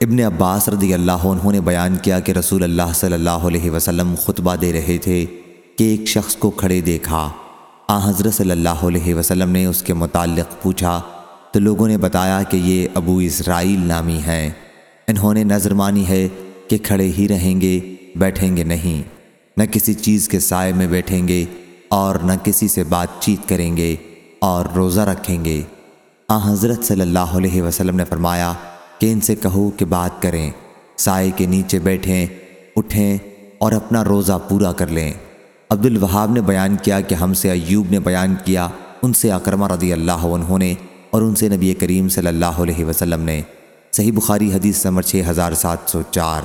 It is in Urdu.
ابن عباس رضی اللہ عنہ نے بیان کیا کہ رسول اللہ صلی اللہ علیہ وسلم خطبہ دے رہے تھے کہ ایک شخص کو کھڑے دیکھا۔ آ حضرت صلی اللہ علیہ وسلم نے اس کے متعلق پوچھا تو لوگوں نے بتایا کہ یہ ابو اسرائیل نامی ہیں۔ انہوں نے نظر مانی ہے کہ کھڑے ہی رہیں گے، بیٹھیں گے نہیں۔ نہ کسی چیز کے سائے میں بیٹھیں گے اور نہ کسی سے بات چیت کریں گے اور روزہ رکھیں گے۔ آ حضرت صلی اللہ علیہ وسلم نے فرمایا کہ ان سے کہو کہ بات کریں، سائے کے نیچے بیٹھیں، اٹھیں اور اپنا روزہ پورا کر لیں۔ عبد الوہاب نے بیان کیا کہ ہم سے ایوب نے بیان کیا، ان سے اکرمہ رضی اللہ عنہ نے اور ان سے نبی کریم صلی اللہ علیہ وسلم نے۔ صحیح بخاری حدیث نمبر 6704